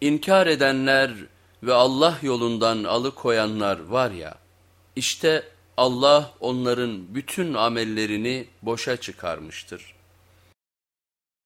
İnkar edenler ve Allah yolundan alıkoyanlar var ya, işte Allah onların bütün amellerini boşa çıkarmıştır.